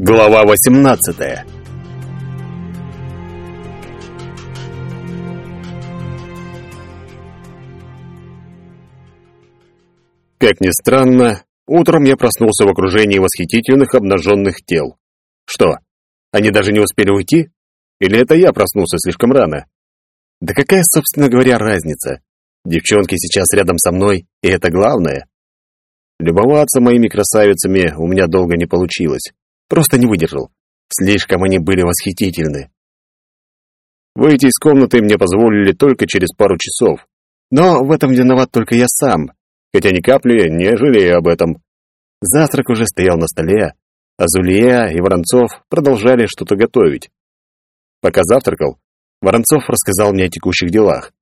Глава 18 Как ни странно, утром я проснулся в окружении восхитительных обнаженных тел. Что, они даже не успели уйти? Или это я проснулся слишком рано? Да какая, собственно говоря, разница? Девчонки сейчас рядом со мной, и это главное. Любоваться моими красавицами у меня долго не получилось. Просто не выдержал. Слишком они были восхитительны. Выйти из комнаты мне позволили только через пару часов. Но в этом виноват только я сам, хотя ни капли не жалею об этом. Завтрак уже стоял на столе, а Зулия и Воронцов продолжали что-то готовить. Пока завтракал, Воронцов рассказал мне о текущих делах.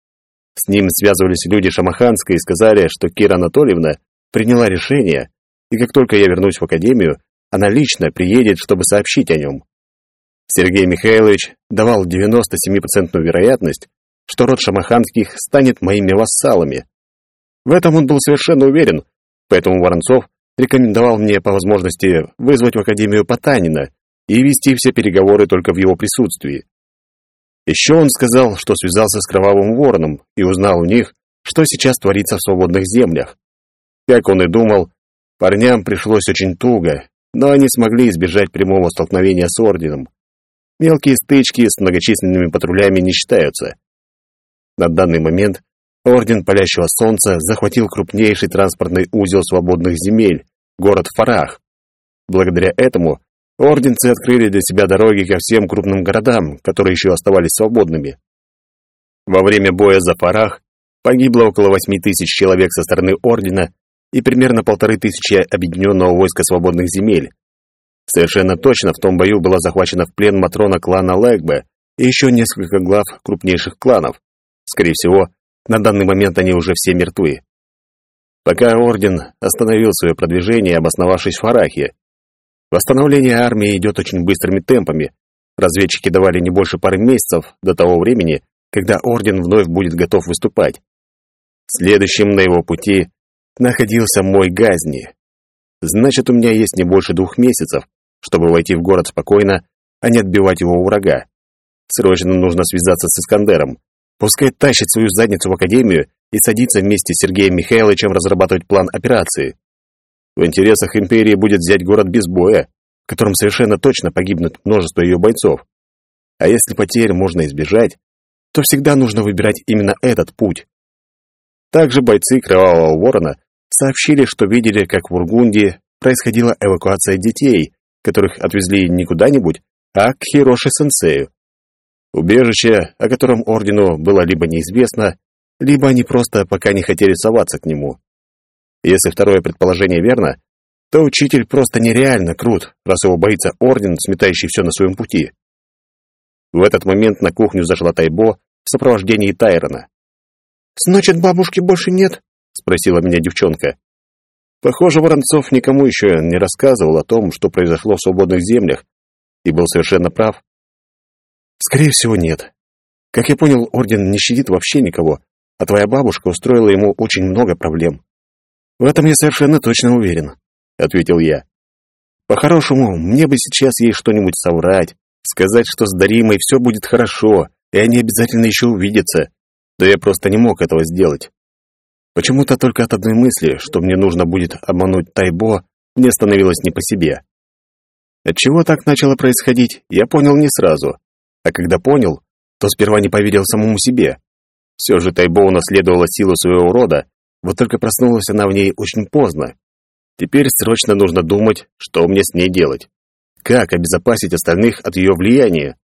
С ним связывались люди Шамаханской и сказали, что Кира Анатольевна приняла решение, и как только я вернусь в академию, она лично приедет, чтобы сообщить о нем. Сергей Михайлович давал 97% вероятность, что род Шамаханских станет моими вассалами. В этом он был совершенно уверен, поэтому Воронцов рекомендовал мне по возможности вызвать в Академию Потанина и вести все переговоры только в его присутствии. Еще он сказал, что связался с Кровавым Вороном и узнал у них, что сейчас творится в свободных землях. Как он и думал, парням пришлось очень туго, но они смогли избежать прямого столкновения с Орденом. Мелкие стычки с многочисленными патрулями не считаются. На данный момент Орден Палящего Солнца захватил крупнейший транспортный узел свободных земель, город Фарах. Благодаря этому орденцы открыли для себя дороги ко всем крупным городам, которые еще оставались свободными. Во время боя за Фарах погибло около восьми тысяч человек со стороны ордена и примерно полторы тысячи объединенного войска свободных земель. Совершенно точно в том бою была захвачена в плен Матрона клана Лэгбе и еще несколько глав крупнейших кланов. Скорее всего, на данный момент они уже все мертвы. Пока Орден остановил свое продвижение, обосновавшись в Фарахе. Восстановление армии идет очень быстрыми темпами. Разведчики давали не больше пары месяцев до того времени, когда Орден вновь будет готов выступать. Следующим на его пути находился мой Газни. Значит, у меня есть не больше двух месяцев, чтобы войти в город спокойно, а не отбивать его у врага. Срочно нужно связаться с Искандером. Пускай тащит свою задницу в академию и садится вместе с Сергеем Михайловичем разрабатывать план операции. В интересах империи будет взять город без боя, в котором совершенно точно погибнут множество ее бойцов. А если потерь можно избежать, то всегда нужно выбирать именно этот путь. Также бойцы Кровавого Ворона сообщили, что видели, как в Ургунде происходила эвакуация детей, которых отвезли не куда-нибудь, а к Хироши-сенсею. Убежище, о котором ордену было либо неизвестно, либо они просто пока не хотели соваться к нему. Если второе предположение верно, то учитель просто нереально крут, раз его боится орден, сметающий все на своем пути. В этот момент на кухню зашла Тайбо в сопровождении Тайрона. «Значит, бабушки больше нет?» — спросила меня девчонка. Похоже, Воронцов никому еще не рассказывал о том, что произошло в свободных землях, и был совершенно прав. Скорее всего, нет. Как я понял, Орден не щадит вообще никого, а твоя бабушка устроила ему очень много проблем. В этом я совершенно точно уверен, — ответил я. По-хорошему, мне бы сейчас ей что-нибудь соврать, сказать, что с Даримой все будет хорошо, и они обязательно еще увидятся. Да я просто не мог этого сделать. Почему-то только от одной мысли, что мне нужно будет обмануть Тайбо, мне становилось не по себе. Отчего так начало происходить, я понял не сразу. А когда понял, то сперва не поверил самому себе. Все же Тайбо унаследовала силу своего рода, вот только проснулась она в ней очень поздно. Теперь срочно нужно думать, что мне с ней делать. Как обезопасить остальных от ее влияния?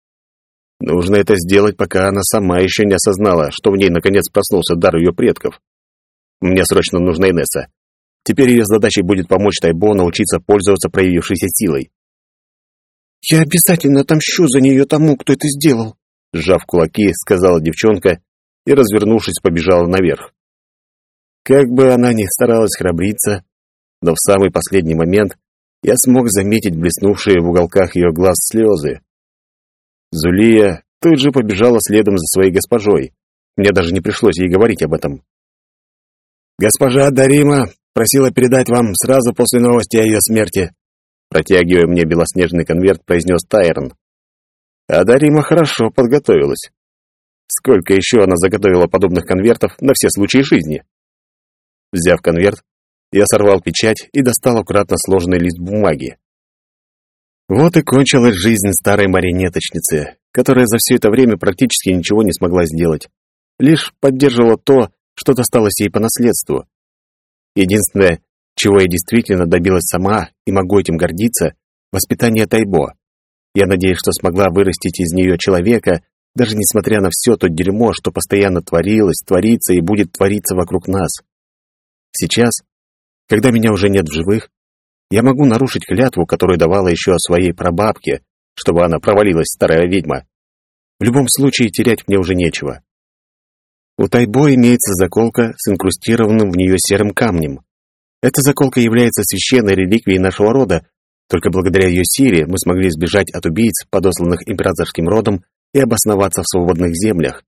Нужно это сделать, пока она сама еще не осознала, что в ней наконец проснулся дар ее предков. Мне срочно нужна Инесса. Теперь ее задачей будет помочь Тайбо научиться пользоваться проявившейся силой. «Я обязательно отомщу за нее тому, кто это сделал», — сжав кулаки, сказала девчонка и, развернувшись, побежала наверх. Как бы она ни старалась храбриться, но в самый последний момент я смог заметить блеснувшие в уголках ее глаз слезы. Зулия тут же побежала следом за своей госпожой. Мне даже не пришлось ей говорить об этом. «Госпожа Дарима просила передать вам сразу после новости о ее смерти», Протягивая мне белоснежный конверт, произнес Тайрон. А Дарима хорошо подготовилась. Сколько еще она заготовила подобных конвертов на все случаи жизни? Взяв конверт, я сорвал печать и достал аккуратно сложенный лист бумаги. Вот и кончилась жизнь старой марионеточницы, которая за все это время практически ничего не смогла сделать. Лишь поддерживала то, что досталось ей по наследству. Единственное, чего я действительно добилась сама и могу этим гордиться, воспитание Тайбо. Я надеюсь, что смогла вырастить из нее человека, даже несмотря на все то дерьмо, что постоянно творилось, творится и будет твориться вокруг нас. Сейчас, когда меня уже нет в живых, я могу нарушить клятву, которую давала еще своей прабабке, чтобы она провалилась, старая ведьма. В любом случае, терять мне уже нечего. У Тайбо имеется заколка с инкрустированным в нее серым камнем. Эта заколка является священной реликвией нашего рода, только благодаря ее силе мы смогли избежать от убийц, подосланных императорским родом, и обосноваться в свободных землях.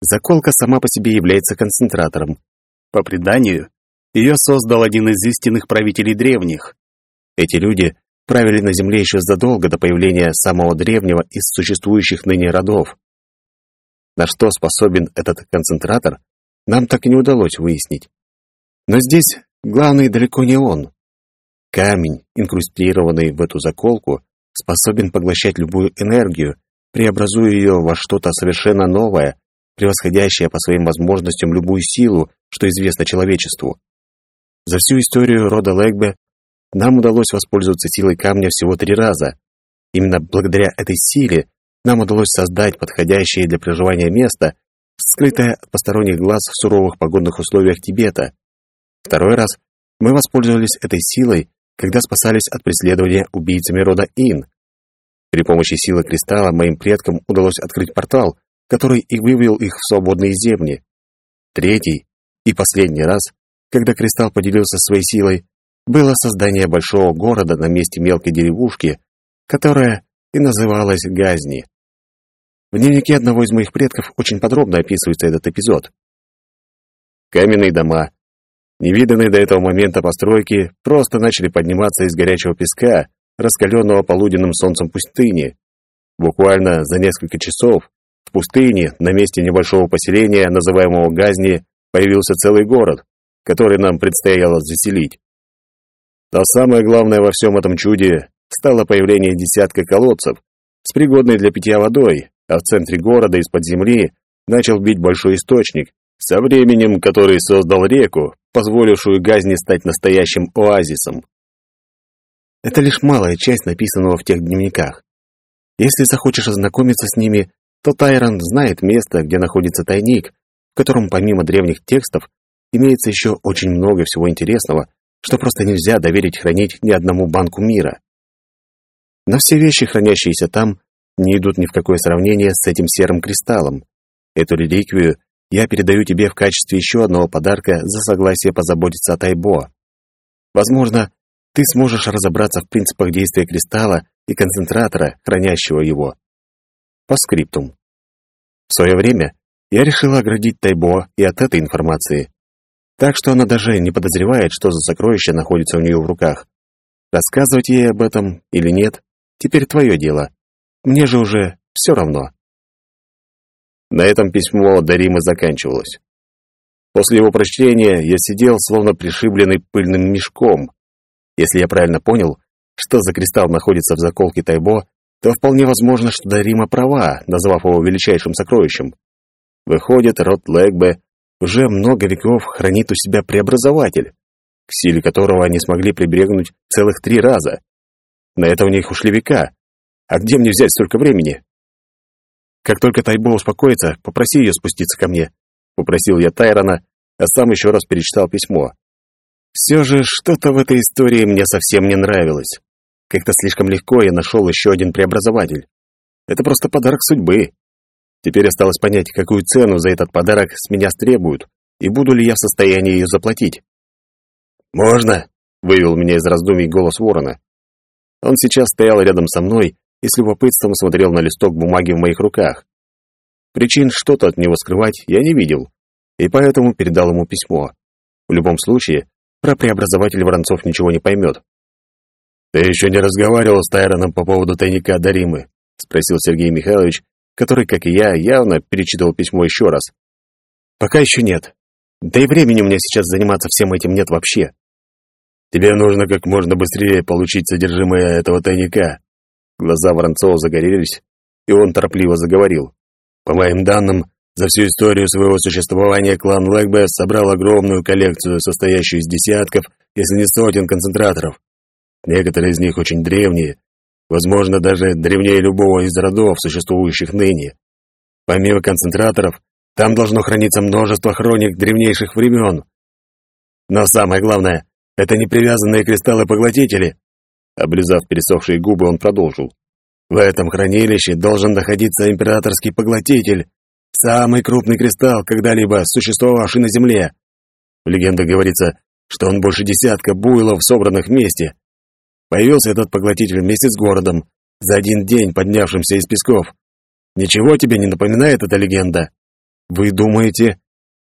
Заколка сама по себе является концентратором. По преданию, ее создал один из истинных правителей древних. Эти люди правили на земле еще задолго до появления самого древнего из существующих ныне родов. На что способен этот концентратор, нам так и не удалось выяснить. Но здесь главный далеко не он. Камень, инкрустированный в эту заколку, способен поглощать любую энергию, преобразуя ее во что-то совершенно новое, превосходящее по своим возможностям любую силу, что известно человечеству. За всю историю рода Лэгбе нам удалось воспользоваться силой камня всего три раза. Именно благодаря этой силе нам удалось создать подходящее для проживания место, скрытое от посторонних глаз в суровых погодных условиях Тибета. Второй раз мы воспользовались этой силой, когда спасались от преследования убийцами рода Ин. При помощи силы кристалла моим предкам удалось открыть портал, который и вывел их в свободные земли. Третий и последний раз, когда кристалл поделился своей силой, было создание большого города на месте мелкой деревушки, которая и называлась Газни. В дневнике одного из моих предков очень подробно описывается этот эпизод. Каменные дома, невиданные до этого момента постройки, просто начали подниматься из горячего песка, раскаленного полуденным солнцем пустыни. Буквально за несколько часов в пустыне, на месте небольшого поселения, называемого Газни, появился целый город, который нам предстояло заселить. Но самое главное во всем этом чуде стало появление десятка колодцев с пригодной для питья водой, а в центре города из-под земли начал бить большой источник, со временем который создал реку, позволившую Газни стать настоящим оазисом. Это лишь малая часть написанного в тех дневниках. Если захочешь ознакомиться с ними, то Тайрон знает место, где находится тайник, в котором помимо древних текстов имеется еще очень много всего интересного, что просто нельзя доверить хранить ни одному банку мира. Но все вещи, хранящиеся там, не идут ни в какое сравнение с этим серым кристаллом. Эту реликвию я передаю тебе в качестве еще одного подарка за согласие позаботиться о Тайбо. Возможно, ты сможешь разобраться в принципах действия кристалла и концентратора, хранящего его. По скриптум. В свое время я решила оградить Тайбо и от этой информации. Так что она даже не подозревает, что за сокровище находится у нее в руках. Рассказывать ей об этом или нет, теперь твое дело. Мне же уже все равно. На этом письмо Даримы заканчивалось. После его прочтения я сидел, словно пришибленный пыльным мешком, если я правильно понял, что за кристалл находится в заколке Тайбо, то вполне возможно, что Дарима права, назвав его величайшим сокровищем. Выходит, род Лэгбе уже много веков хранит у себя преобразователь, к силе которого они смогли прибегнуть целых три раза. На это у них ушли века. А где мне взять столько времени? Как только Тайбо успокоится, попроси ее спуститься ко мне. Попросил я Тайрона, а сам еще раз перечитал письмо. Все же что-то в этой истории мне совсем не нравилось. Как-то слишком легко я нашел еще один преобразователь. Это просто подарок судьбы. Теперь осталось понять, какую цену за этот подарок с меня стребуют, и буду ли я в состоянии ее заплатить. «Можно?» — вывел меня из раздумий голос ворона. Он сейчас стоял рядом со мной и с любопытством смотрел на листок бумаги в моих руках. Причин что-то от него скрывать я не видел, и поэтому передал ему письмо. В любом случае, про преобразователь Воронцов ничего не поймет. «Ты еще не разговаривал с Тайроном по поводу тайника Даримы?» — спросил Сергей Михайлович, который, как и я, явно перечитывал письмо еще раз. «Пока еще нет. Да и времени у меня сейчас заниматься всем этим нет вообще». «Тебе нужно как можно быстрее получить содержимое этого тайника». Глаза Воронцова загорелись, и он торопливо заговорил. «По моим данным, за всю историю своего существования клан Лэгбе собрал огромную коллекцию, состоящую из десятков, если не сотен концентраторов. Некоторые из них очень древние, возможно, даже древнее любого из родов, существующих ныне. Помимо концентраторов, там должно храниться множество хроник древнейших времен. Но самое главное — это непривязанные кристаллы-поглотители. Облизав пересохшие губы, он продолжил. В этом хранилище должен находиться императорский поглотитель, Самый крупный кристалл, когда-либо существовавший на Земле. В легендах говорится, что он больше десятка буйлов, собранных вместе. Появился этот поглотитель вместе с городом, за один день поднявшимся из песков. Ничего тебе не напоминает эта легенда? Вы думаете?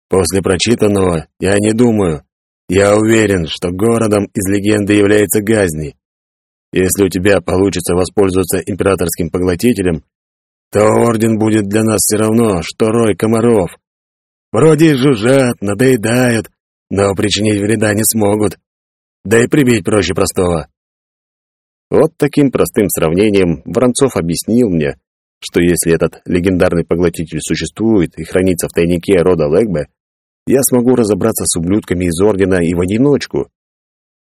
После прочитанного я не думаю. Я уверен, что городом из легенды является Газни. Если у тебя получится воспользоваться императорским поглотителем, то орден будет для нас все равно, что рой комаров. Вроде жужжат, надоедают, но причинить вреда не смогут. Да и прибить проще простого. Вот таким простым сравнением Воронцов объяснил мне, что если этот легендарный поглотитель существует и хранится в тайнике рода Лэгбе, я смогу разобраться с ублюдками из Ордена и в одиночку.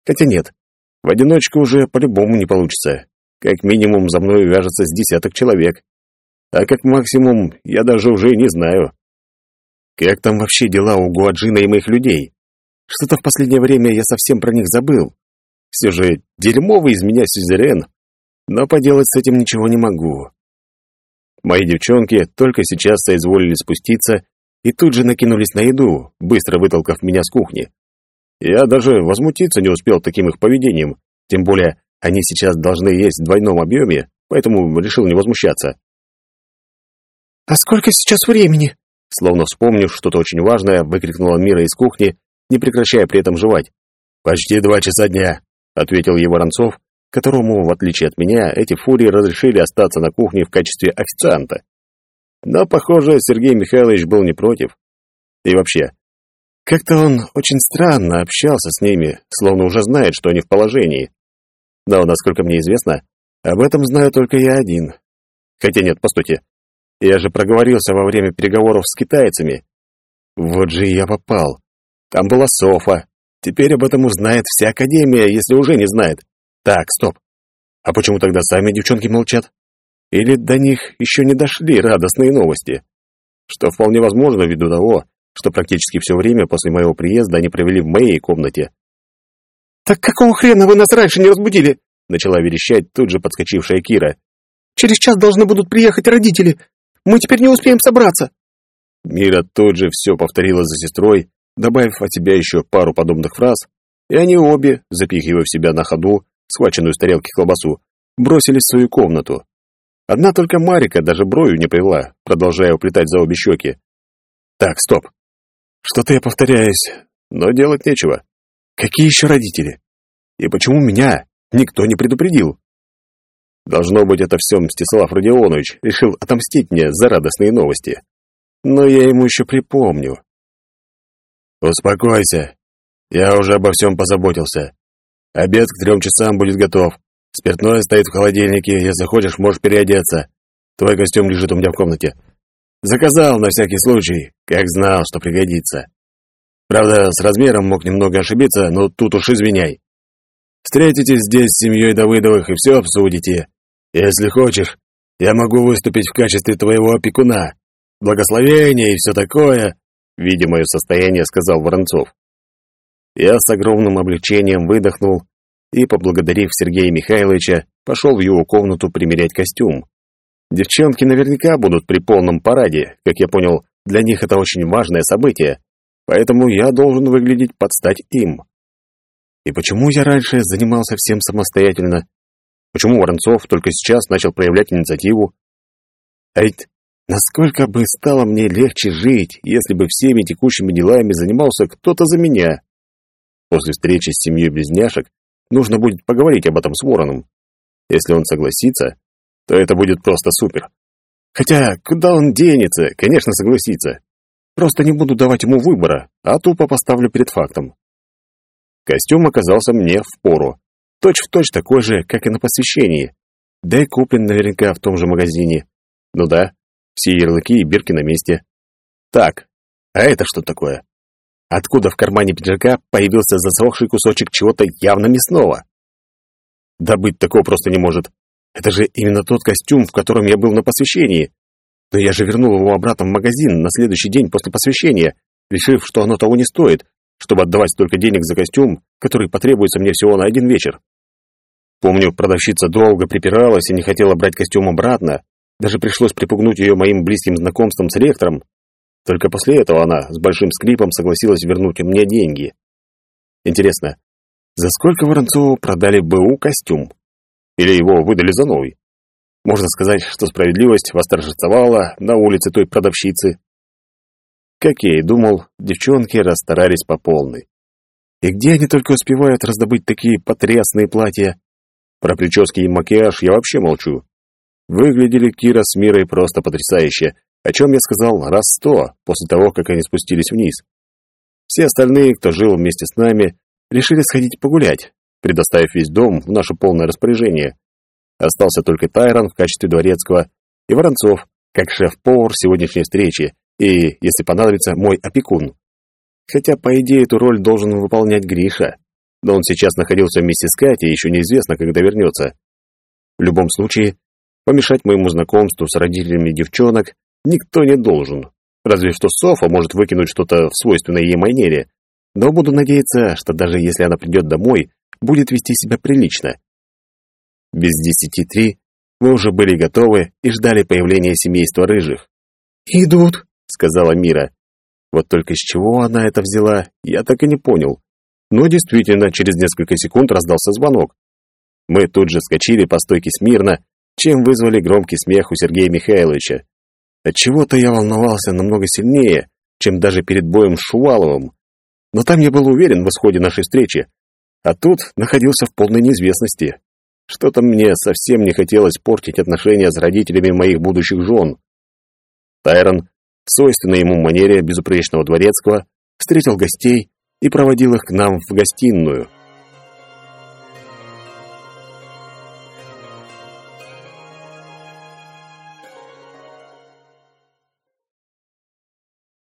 Хотя нет, в одиночку уже по-любому не получится. Как минимум за мной вяжется с десяток человек а как максимум я даже уже не знаю. Как там вообще дела у Гуаджина и моих людей? Что-то в последнее время я совсем про них забыл. Все же дерьмовый из меня сюзерен, но поделать с этим ничего не могу. Мои девчонки только сейчас соизволили спуститься и тут же накинулись на еду, быстро вытолкав меня с кухни. Я даже возмутиться не успел таким их поведением, тем более они сейчас должны есть в двойном объеме, поэтому решил не возмущаться. «А сколько сейчас времени?» Словно вспомнив что-то очень важное, выкрикнула Мира из кухни, не прекращая при этом жевать. «Почти два часа дня», — ответил ей Воронцов, которому, в отличие от меня, эти фурии разрешили остаться на кухне в качестве официанта. Но, похоже, Сергей Михайлович был не против. И вообще, как-то он очень странно общался с ними, словно уже знает, что они в положении. Но, насколько мне известно, об этом знаю только я один. Хотя нет, постойте, я же проговорился во время переговоров с китайцами. Вот же я попал. Там была Софа. Теперь об этом узнает вся Академия, если уже не знает. Так, стоп. А почему тогда сами девчонки молчат? Или до них еще не дошли радостные новости? Что вполне возможно ввиду того, что практически все время после моего приезда они провели в моей комнате. «Так какого хрена вы нас раньше не разбудили?» начала верещать тут же подскочившая Кира. «Через час должны будут приехать родители. Мы теперь не успеем собраться!» Мира тут же все повторила за сестрой, добавив от себя еще пару подобных фраз, и они обе, запихивая в себя на ходу схваченную с тарелки колбасу, бросились в свою комнату. Одна только Марика даже бровью не повела, продолжая уплетать за обе щеки. «Так, стоп. Что-то я повторяюсь, но делать нечего. Какие еще родители? И почему меня никто не предупредил?» Должно быть, это все Мстислав Родионович решил отомстить мне за радостные новости. Но я ему еще припомню. «Успокойся. Я уже обо всем позаботился. Обед к трем часам будет готов. Спиртное стоит в холодильнике. Если хочешь, можешь переодеться. Твой костюм лежит у меня в комнате. Заказал на всякий случай, как знал, что пригодится. Правда, с размером мог немного ошибиться, но тут уж извиняй. Встретитесь здесь с семьей Давыдовых и все обсудите. Если хочешь, я могу выступить в качестве твоего опекуна. Благословение и все такое, видя мое состояние, сказал Воронцов. Я с огромным облегчением выдохнул и, поблагодарив Сергея Михайловича, пошел в его комнату примерять костюм. Девчонки наверняка будут при полном параде, как я понял, для них это очень важное событие, поэтому я должен выглядеть под стать им. И почему я раньше занимался всем самостоятельно? Почему Воронцов только сейчас начал проявлять инициативу? А ведь насколько бы стало мне легче жить, если бы всеми текущими делами занимался кто-то за меня? После встречи с семьей близняшек нужно будет поговорить об этом с Вороном. Если он согласится, то это будет просто супер. Хотя, куда он денется, конечно, согласится. Просто не буду давать ему выбора, а тупо поставлю перед фактом. Костюм оказался мне в пору. Точь-в-точь такой же, как и на посвящении. Да и куплен наверняка в том же магазине. Ну да, все ярлыки и бирки на месте. Так, а это что такое? Откуда в кармане пиджака появился засохший кусочек чего-то явно мясного? Да быть такого просто не может. Это же именно тот костюм, в котором я был на посвящении. Но я же вернул его обратно в магазин на следующий день после посвящения, решив, что оно того не стоит, чтобы отдавать столько денег за костюм, который потребуется мне всего на один вечер. Помню, продавщица долго припиралась и не хотела брать костюм обратно, даже пришлось припугнуть ее моим близким знакомством с ректором. Только после этого она с большим скрипом согласилась вернуть мне деньги. Интересно, за сколько Воронцову продали БУ костюм? Или его выдали за новый? Можно сказать, что справедливость восторжествовала на улице той продавщицы. Как я и думал, девчонки расстарались по полной. И где они только успевают раздобыть такие потрясные платья? Про прически и макияж я вообще молчу. Выглядели Кира с Мирой просто потрясающе, о чем я сказал раз сто после того, как они спустились вниз. Все остальные, кто жил вместе с нами, решили сходить погулять, предоставив весь дом в наше полное распоряжение. Остался только Тайрон в качестве дворецкого и Воронцов, как шеф-повар сегодняшней встречи и, если понадобится, мой опекун. Хотя, по идее, эту роль должен выполнять Гриша, но он сейчас находился вместе с Катей, еще неизвестно, когда вернется. В любом случае, помешать моему знакомству с родителями девчонок никто не должен. Разве что Софа может выкинуть что-то в свойственной ей манере. Но буду надеяться, что даже если она придет домой, будет вести себя прилично. Без десяти три мы уже были готовы и ждали появления семейства рыжих. «Идут», — сказала Мира. Вот только с чего она это взяла, я так и не понял. Но действительно, через несколько секунд раздался звонок. Мы тут же вскочили по стойке смирно, чем вызвали громкий смех у Сергея Михайловича. Отчего-то я волновался намного сильнее, чем даже перед боем с Шуваловым. Но там я был уверен в исходе нашей встречи, а тут находился в полной неизвестности. Что-то мне совсем не хотелось портить отношения с родителями моих будущих жен. Тайрон, в свойственной ему манере безупречного дворецкого, встретил гостей и проводил их к нам в гостиную.